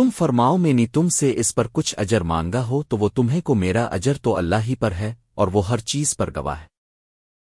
تم فرماؤ میں نے تم سے اس پر کچھ اجر مانگا ہو تو وہ تمہیں کو میرا اجر تو اللہ ہی پر ہے اور وہ ہر چیز پر گواہ ہے۔